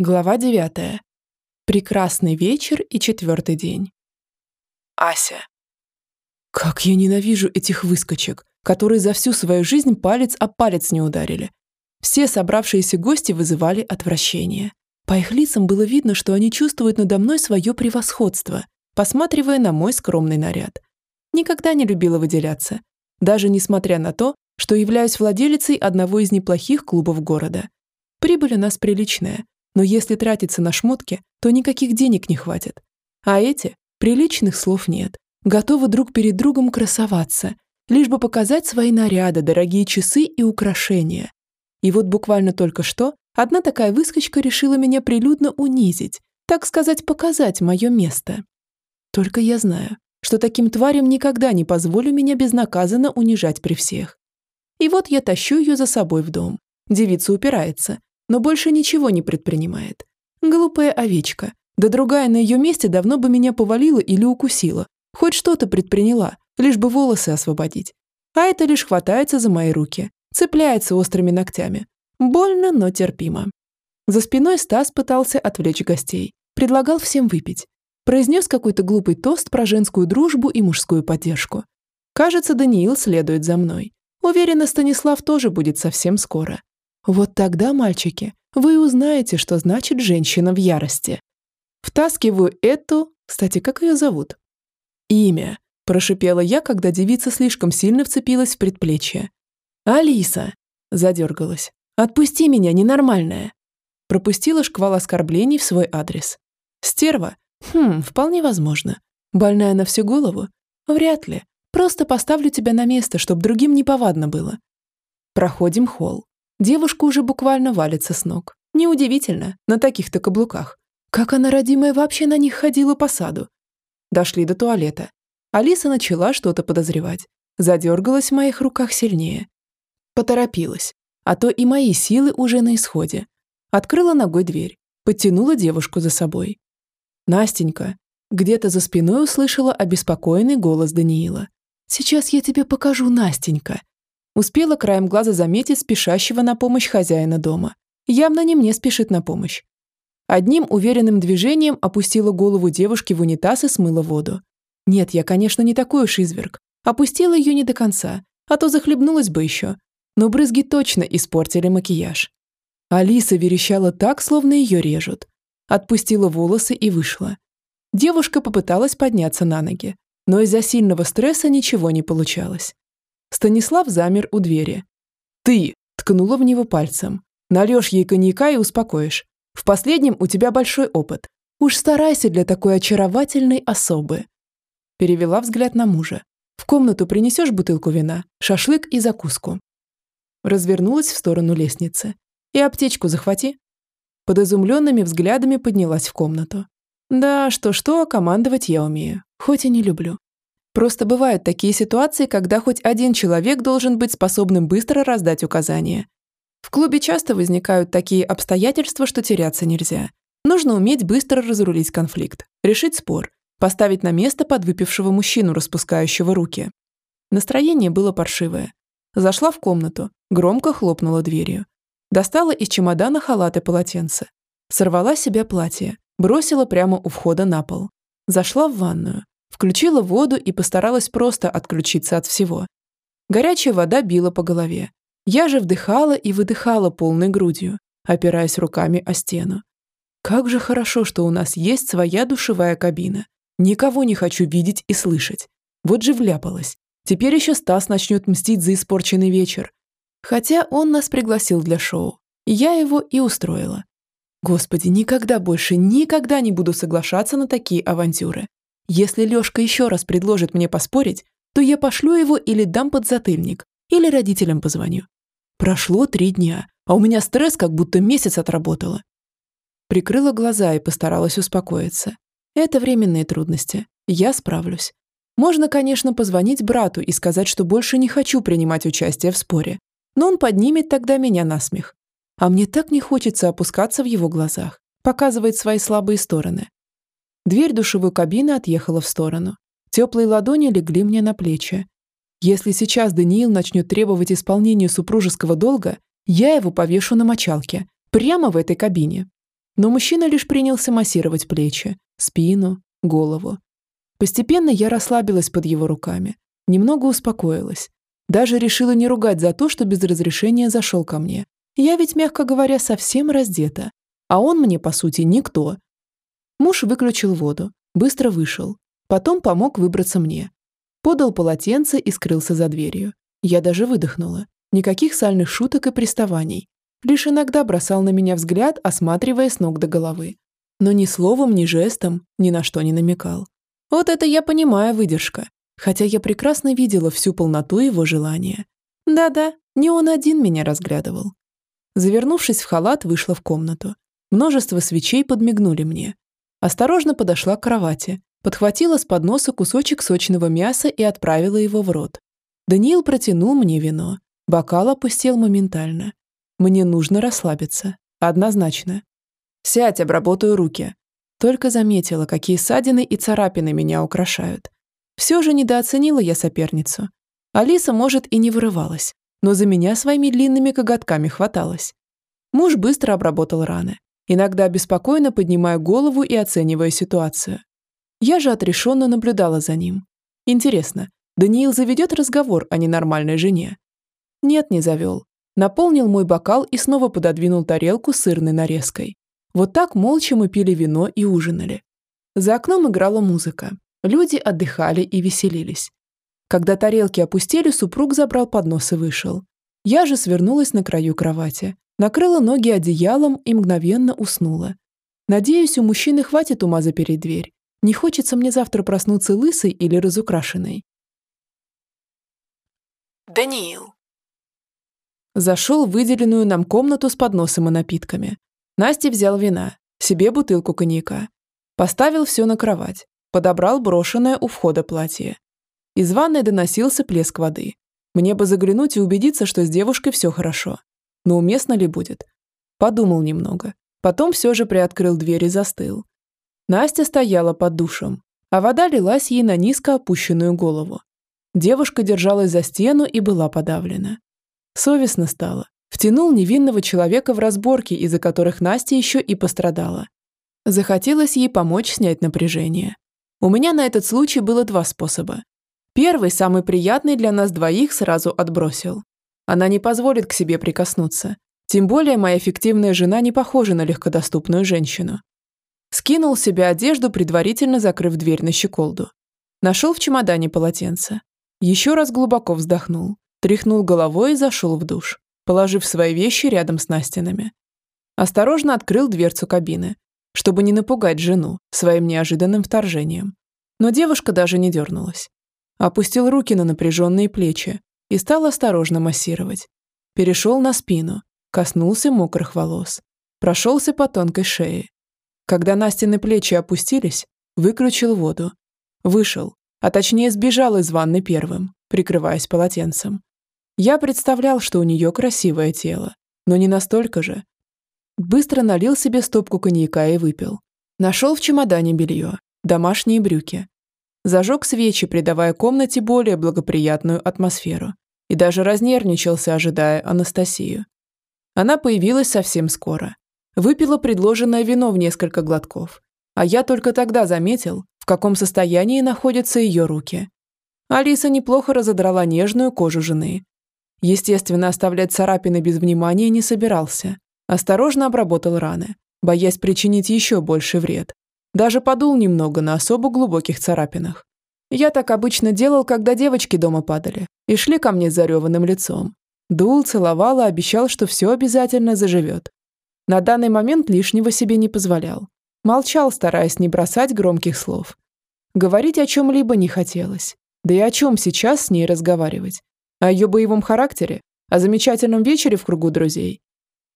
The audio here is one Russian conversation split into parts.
Глава 9. Прекрасный вечер и четвертый день. Ася. Как я ненавижу этих выскочек, которые за всю свою жизнь палец о палец не ударили. Все собравшиеся гости вызывали отвращение. По их лицам было видно, что они чувствуют надо мной свое превосходство, посматривая на мой скромный наряд. Никогда не любила выделяться, даже несмотря на то, что являюсь владелицей одного из неплохих клубов города. Прибыль у нас приличная, но если тратиться на шмотки, то никаких денег не хватит. А эти приличных слов нет. Готовы друг перед другом красоваться, лишь бы показать свои наряды, дорогие часы и украшения. И вот буквально только что одна такая выскочка решила меня прилюдно унизить, так сказать, показать мое место. Только я знаю, что таким тварям никогда не позволю меня безнаказанно унижать при всех. И вот я тащу ее за собой в дом. Девица упирается, но больше ничего не предпринимает. Глупая овечка. Да другая на ее месте давно бы меня повалила или укусила. Хоть что-то предприняла, лишь бы волосы освободить. А это лишь хватается за мои руки, цепляется острыми ногтями. Больно, но терпимо. За спиной Стас пытался отвлечь гостей. Предлагал всем выпить. Произнес какой-то глупый тост про женскую дружбу и мужскую поддержку. Кажется, Даниил следует за мной. Уверена, Станислав тоже будет совсем скоро. Вот тогда, мальчики, вы узнаете, что значит женщина в ярости. Втаскиваю эту... Кстати, как ее зовут? Имя. Прошипела я, когда девица слишком сильно вцепилась в предплечье. «Алиса!» Задергалась. «Отпусти меня, ненормальная!» Пропустила шквал оскорблений в свой адрес. «Стерва? Хм, вполне возможно. Больная на всю голову? Вряд ли. Просто поставлю тебя на место, чтобы другим неповадно было. Проходим холл. Девушка уже буквально валится с ног. Неудивительно, на таких-то каблуках. Как она, родимая, вообще на них ходила по саду? Дошли до туалета. Алиса начала что-то подозревать. Задергалась в моих руках сильнее. Поторопилась. А то и мои силы уже на исходе. Открыла ногой дверь. Подтянула девушку за собой. «Настенька». Где-то за спиной услышала обеспокоенный голос Даниила. «Сейчас я тебе покажу, Настенька. Успела краем глаза заметить спешащего на помощь хозяина дома. Явно не мне спешит на помощь. Одним уверенным движением опустила голову девушки в унитаз и смыла воду. Нет, я, конечно, не такой уж изверг. Опустила ее не до конца, а то захлебнулась бы еще. Но брызги точно испортили макияж. Алиса верещала так, словно ее режут. Отпустила волосы и вышла. Девушка попыталась подняться на ноги, но из-за сильного стресса ничего не получалось. Станислав замер у двери. «Ты!» – ткнула в него пальцем. «Нальешь ей коньяка и успокоишь. В последнем у тебя большой опыт. Уж старайся для такой очаровательной особы». Перевела взгляд на мужа. «В комнату принесешь бутылку вина, шашлык и закуску». Развернулась в сторону лестницы. «И аптечку захвати». Под изумленными взглядами поднялась в комнату. «Да, что-что, командовать я умею, хоть и не люблю. Просто бывают такие ситуации, когда хоть один человек должен быть способным быстро раздать указания. В клубе часто возникают такие обстоятельства, что теряться нельзя. Нужно уметь быстро разрулить конфликт, решить спор, поставить на место подвыпившего мужчину, распускающего руки. Настроение было паршивое. Зашла в комнату, громко хлопнула дверью. Достала из чемодана халат и полотенце. Сорвала себе платье, бросила прямо у входа на пол. Зашла в ванную, Включила воду и постаралась просто отключиться от всего. Горячая вода била по голове. Я же вдыхала и выдыхала полной грудью, опираясь руками о стену. Как же хорошо, что у нас есть своя душевая кабина. Никого не хочу видеть и слышать. Вот же вляпалась. Теперь еще Стас начнет мстить за испорченный вечер. Хотя он нас пригласил для шоу. Я его и устроила. Господи, никогда больше, никогда не буду соглашаться на такие авантюры. Если Лёшка еще раз предложит мне поспорить, то я пошлю его или дам подзатыльник, или родителям позвоню. Прошло три дня, а у меня стресс как будто месяц отработала. Прикрыла глаза и постаралась успокоиться. Это временные трудности. Я справлюсь. Можно, конечно, позвонить брату и сказать, что больше не хочу принимать участие в споре. Но он поднимет тогда меня на смех. А мне так не хочется опускаться в его глазах, показывать свои слабые стороны. Дверь душевой кабины отъехала в сторону. Теплые ладони легли мне на плечи. Если сейчас Даниил начнет требовать исполнения супружеского долга, я его повешу на мочалке, прямо в этой кабине. Но мужчина лишь принялся массировать плечи, спину, голову. Постепенно я расслабилась под его руками, немного успокоилась. Даже решила не ругать за то, что без разрешения зашел ко мне. Я ведь, мягко говоря, совсем раздета. А он мне, по сути, никто. Муж выключил воду, быстро вышел. Потом помог выбраться мне. Подал полотенце и скрылся за дверью. Я даже выдохнула. Никаких сальных шуток и приставаний. Лишь иногда бросал на меня взгляд, осматривая с ног до головы. Но ни словом, ни жестом ни на что не намекал. Вот это я понимаю выдержка. Хотя я прекрасно видела всю полноту его желания. Да-да, не он один меня разглядывал. Завернувшись в халат, вышла в комнату. Множество свечей подмигнули мне. Осторожно подошла к кровати, подхватила с подноса кусочек сочного мяса и отправила его в рот. Даниил протянул мне вино. Бокал опустел моментально. Мне нужно расслабиться. Однозначно. Сядь, обработаю руки. Только заметила, какие ссадины и царапины меня украшают. Все же недооценила я соперницу. Алиса, может, и не вырывалась, но за меня своими длинными коготками хваталась. Муж быстро обработал раны, иногда беспокойно поднимая голову и оценивая ситуацию. Я же отрешенно наблюдала за ним. Интересно, Даниил заведет разговор о ненормальной жене? Нет, не завел. Наполнил мой бокал и снова пододвинул тарелку с сырной нарезкой. Вот так молча мы пили вино и ужинали. За окном играла музыка. Люди отдыхали и веселились. Когда тарелки опустили, супруг забрал поднос и вышел. Я же свернулась на краю кровати, накрыла ноги одеялом и мгновенно уснула. Надеюсь, у мужчины хватит ума запереть дверь. Не хочется мне завтра проснуться лысой или разукрашенной. Даниил. Зашел в выделенную нам комнату с подносом и напитками. Настя взял вина, себе бутылку коньяка. Поставил все на кровать, подобрал брошенное у входа платье. Из ванной доносился плеск воды. Мне бы заглянуть и убедиться, что с девушкой все хорошо. Но уместно ли будет? Подумал немного. Потом все же приоткрыл дверь и застыл. Настя стояла под душем, а вода лилась ей на низко опущенную голову. Девушка держалась за стену и была подавлена. Совестно стало. Втянул невинного человека в разборки, из-за которых Настя еще и пострадала. Захотелось ей помочь снять напряжение. У меня на этот случай было два способа. Первый, самый приятный для нас двоих, сразу отбросил. Она не позволит к себе прикоснуться. Тем более моя фиктивная жена не похожа на легкодоступную женщину. Скинул с себя одежду, предварительно закрыв дверь на щеколду. Нашел в чемодане полотенце. Еще раз глубоко вздохнул, тряхнул головой и зашел в душ положив свои вещи рядом с Настиными. Осторожно открыл дверцу кабины, чтобы не напугать жену своим неожиданным вторжением. Но девушка даже не дернулась. Опустил руки на напряженные плечи и стал осторожно массировать. Перешел на спину, коснулся мокрых волос, прошелся по тонкой шее. Когда Настины плечи опустились, выключил воду. Вышел, а точнее сбежал из ванны первым, прикрываясь полотенцем. Я представлял, что у нее красивое тело, но не настолько же. Быстро налил себе стопку коньяка и выпил. Нашел в чемодане белье, домашние брюки. Зажег свечи, придавая комнате более благоприятную атмосферу. И даже разнервничался, ожидая Анастасию. Она появилась совсем скоро. Выпила предложенное вино в несколько глотков. А я только тогда заметил, в каком состоянии находятся ее руки. Алиса неплохо разодрала нежную кожу жены, Естественно, оставлять царапины без внимания не собирался. Осторожно обработал раны, боясь причинить еще больше вред. Даже подул немного на особо глубоких царапинах. Я так обычно делал, когда девочки дома падали и шли ко мне с зареванным лицом. Дул, целовал и обещал, что все обязательно заживет. На данный момент лишнего себе не позволял. Молчал, стараясь не бросать громких слов. Говорить о чем-либо не хотелось. Да и о чем сейчас с ней разговаривать? о ее боевом характере, о замечательном вечере в кругу друзей.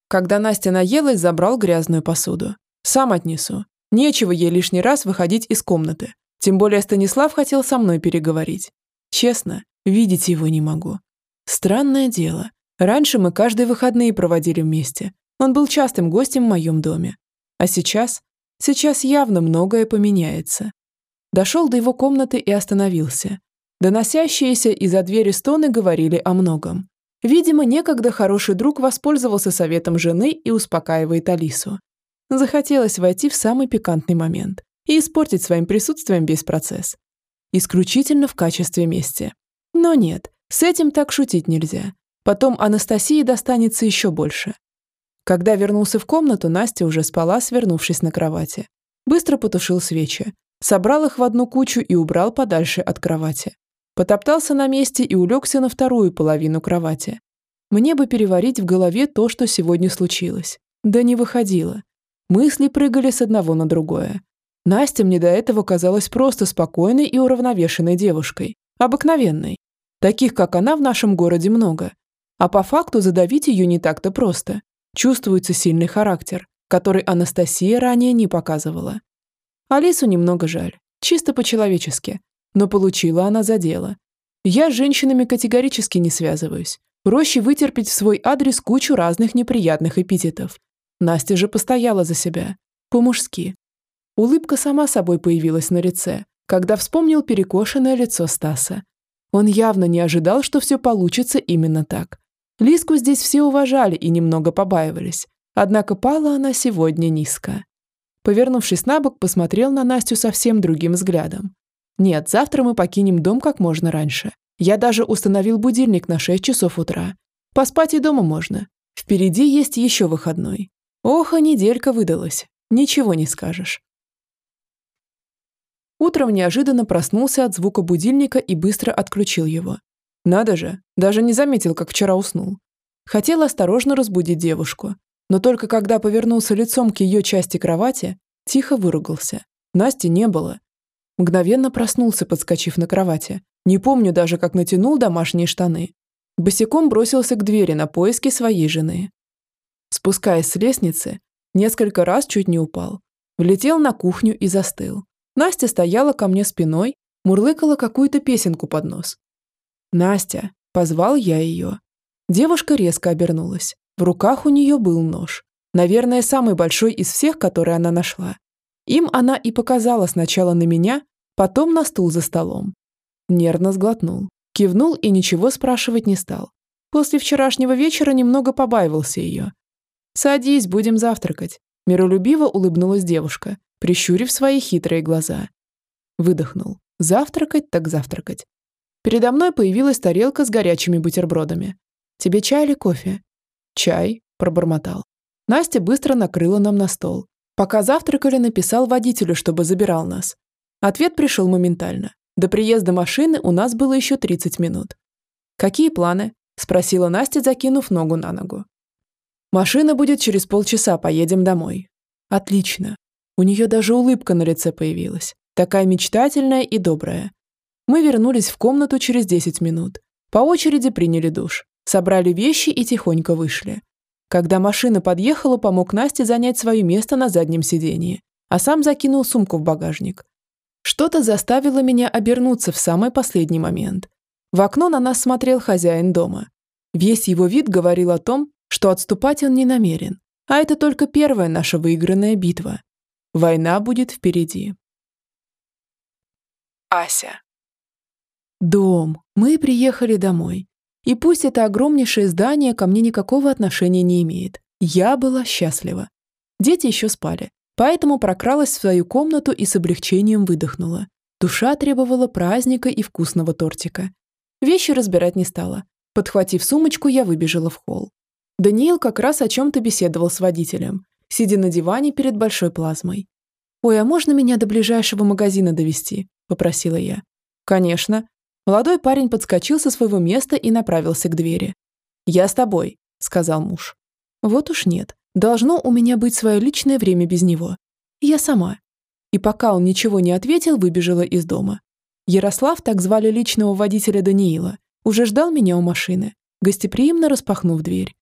Когда Настя наелась, забрал грязную посуду. Сам отнесу. Нечего ей лишний раз выходить из комнаты. Тем более Станислав хотел со мной переговорить. Честно, видеть его не могу. Странное дело. Раньше мы каждые выходные проводили вместе. Он был частым гостем в моем доме. А сейчас? Сейчас явно многое поменяется. Дошел до его комнаты и остановился, Доносящиеся из-за двери стоны говорили о многом. Видимо, некогда хороший друг воспользовался советом жены и успокаивает Алису. Захотелось войти в самый пикантный момент и испортить своим присутствием весь процесс. Исключительно в качестве мести. Но нет, с этим так шутить нельзя. Потом Анастасии достанется еще больше. Когда вернулся в комнату, Настя уже спала, свернувшись на кровати. Быстро потушил свечи, собрал их в одну кучу и убрал подальше от кровати. Потоптался на месте и улегся на вторую половину кровати. Мне бы переварить в голове то, что сегодня случилось. Да не выходило. Мысли прыгали с одного на другое. Настя мне до этого казалась просто спокойной и уравновешенной девушкой. Обыкновенной. Таких, как она, в нашем городе много. А по факту задавить ее не так-то просто. Чувствуется сильный характер, который Анастасия ранее не показывала. Алису немного жаль, чисто по-человечески, но получила она за дело. Я с женщинами категорически не связываюсь. Проще вытерпеть в свой адрес кучу разных неприятных эпитетов. Настя же постояла за себя. По-мужски. Улыбка сама собой появилась на лице, когда вспомнил перекошенное лицо Стаса. Он явно не ожидал, что все получится именно так. Лиску здесь все уважали и немного побаивались. Однако пала она сегодня низко. Повернувшись на бок, посмотрел на Настю совсем другим взглядом. Нет, завтра мы покинем дом как можно раньше. Я даже установил будильник на 6 часов утра. Поспать и дома можно. Впереди есть еще выходной. Ох, а неделька выдалась. Ничего не скажешь. Утром неожиданно проснулся от звука будильника и быстро отключил его. Надо же, даже не заметил, как вчера уснул. Хотел осторожно разбудить девушку, но только когда повернулся лицом к ее части кровати, тихо выругался. Насти не было. Мгновенно проснулся, подскочив на кровати. Не помню даже, как натянул домашние штаны. Босиком бросился к двери на поиски своей жены. Спускаясь с лестницы, несколько раз чуть не упал. Влетел на кухню и застыл. Настя стояла ко мне спиной, мурлыкала какую-то песенку под нос, «Настя!» – позвал я ее. Девушка резко обернулась. В руках у нее был нож. Наверное, самый большой из всех, который она нашла. Им она и показала сначала на меня, потом на стул за столом. Нервно сглотнул, кивнул и ничего спрашивать не стал. После вчерашнего вечера немного побаивался ее. «Садись, будем завтракать», – миролюбиво улыбнулась девушка, прищурив свои хитрые глаза. Выдохнул. «Завтракать так завтракать. Передо мной появилась тарелка с горячими бутербродами. «Тебе чай или кофе?» «Чай», – пробормотал. Настя быстро накрыла нам на стол. Пока завтракали, написал водителю, чтобы забирал нас. Ответ пришел моментально. До приезда машины у нас было еще 30 минут. «Какие планы?» – спросила Настя, закинув ногу на ногу. «Машина будет через полчаса, поедем домой». «Отлично». У нее даже улыбка на лице появилась. Такая мечтательная и добрая. Мы вернулись в комнату через 10 минут. По очереди приняли душ, собрали вещи и тихонько вышли. Когда машина подъехала, помог Насте занять свое место на заднем сидении, а сам закинул сумку в багажник. Что-то заставило меня обернуться в самый последний момент. В окно на нас смотрел хозяин дома. Весь его вид говорил о том, что отступать он не намерен, а это только первая наша выигранная битва. Война будет впереди. Ася. Дом. Мы приехали домой. И пусть это огромнейшее здание ко мне никакого отношения не имеет. Я была счастлива. Дети еще спали, поэтому прокралась в свою комнату и с облегчением выдохнула. Душа требовала праздника и вкусного тортика. Вещи разбирать не стала. Подхватив сумочку, я выбежала в холл. Даниил как раз о чем-то беседовал с водителем, сидя на диване перед большой плазмой. «Ой, а можно меня до ближайшего магазина довести? попросила я. «Конечно», Молодой парень подскочил со своего места и направился к двери. «Я с тобой», — сказал муж. «Вот уж нет. Должно у меня быть свое личное время без него. Я сама». И пока он ничего не ответил, выбежала из дома. Ярослав, так звали личного водителя Даниила, уже ждал меня у машины, гостеприимно распахнув дверь.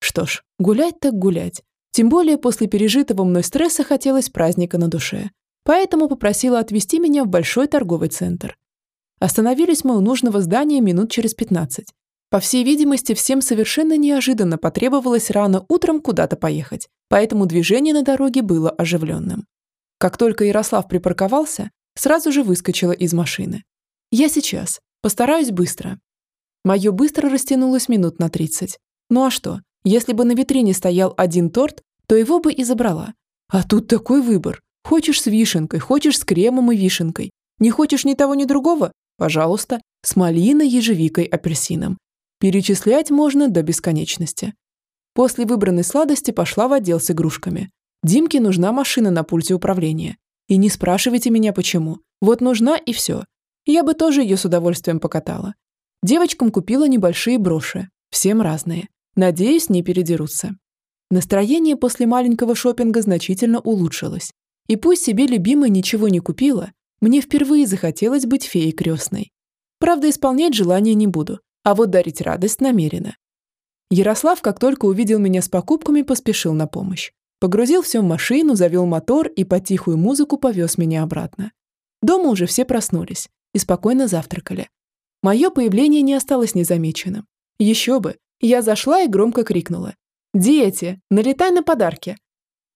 Что ж, гулять так гулять. Тем более после пережитого мной стресса хотелось праздника на душе. Поэтому попросила отвезти меня в большой торговый центр. Остановились мы у нужного здания минут через 15. По всей видимости, всем совершенно неожиданно потребовалось рано утром куда-то поехать, поэтому движение на дороге было оживленным. Как только Ярослав припарковался, сразу же выскочила из машины. «Я сейчас. Постараюсь быстро». Мое быстро растянулось минут на 30. Ну а что, если бы на витрине стоял один торт, то его бы и забрала. А тут такой выбор. Хочешь с вишенкой, хочешь с кремом и вишенкой. Не хочешь ни того, ни другого? Пожалуйста, с малиной, ежевикой, апельсином. Перечислять можно до бесконечности. После выбранной сладости пошла в отдел с игрушками. Димке нужна машина на пульте управления. И не спрашивайте меня почему. Вот нужна и все. Я бы тоже ее с удовольствием покатала. Девочкам купила небольшие броши. Всем разные. Надеюсь, не передерутся. Настроение после маленького шопинга значительно улучшилось. И пусть себе любимая ничего не купила, мне впервые захотелось быть феей крестной. Правда, исполнять желание не буду, а вот дарить радость намеренно. Ярослав, как только увидел меня с покупками, поспешил на помощь. Погрузил все в машину, завел мотор и по тихую музыку повез меня обратно. Дома уже все проснулись и спокойно завтракали. Мое появление не осталось незамеченным. Еще бы, я зашла и громко крикнула. «Дети, налетай на подарки!»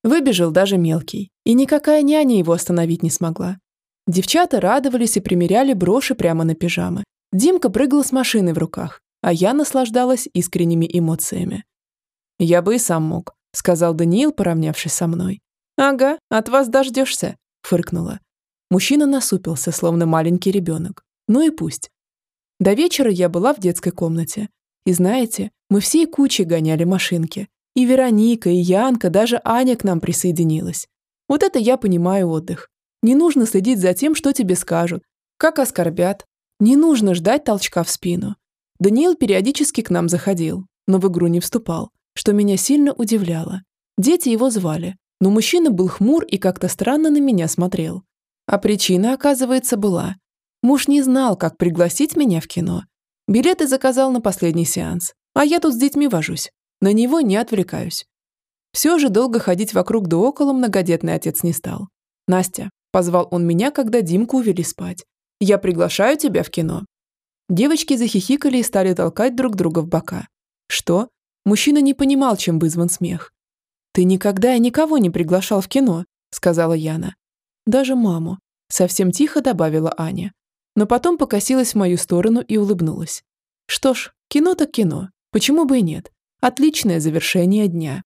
Выбежал даже мелкий, и никакая няня его остановить не смогла. Девчата радовались и примеряли броши прямо на пижамы. Димка прыгал с машиной в руках, а я наслаждалась искренними эмоциями. «Я бы и сам мог», — сказал Даниил, поравнявшись со мной. «Ага, от вас дождешься», — фыркнула. Мужчина насупился, словно маленький ребенок. Ну и пусть. До вечера я была в детской комнате. И знаете, мы всей кучей гоняли машинки. И Вероника, и Янка, даже Аня к нам присоединилась. Вот это я понимаю отдых. Не нужно следить за тем, что тебе скажут, как оскорбят. Не нужно ждать толчка в спину. Даниил периодически к нам заходил, но в игру не вступал, что меня сильно удивляло. Дети его звали, но мужчина был хмур и как-то странно на меня смотрел. А причина, оказывается, была. Муж не знал, как пригласить меня в кино. Билеты заказал на последний сеанс, а я тут с детьми вожусь. На него не отвлекаюсь. Все же долго ходить вокруг да около многодетный отец не стал. «Настя», – позвал он меня, когда Димку увели спать. «Я приглашаю тебя в кино». Девочки захихикали и стали толкать друг друга в бока. Что? Мужчина не понимал, чем вызван смех. «Ты никогда и никого не приглашал в кино», — сказала Яна. «Даже маму», — совсем тихо добавила Аня. Но потом покосилась в мою сторону и улыбнулась. «Что ж, кино так кино. Почему бы и нет? Отличное завершение дня».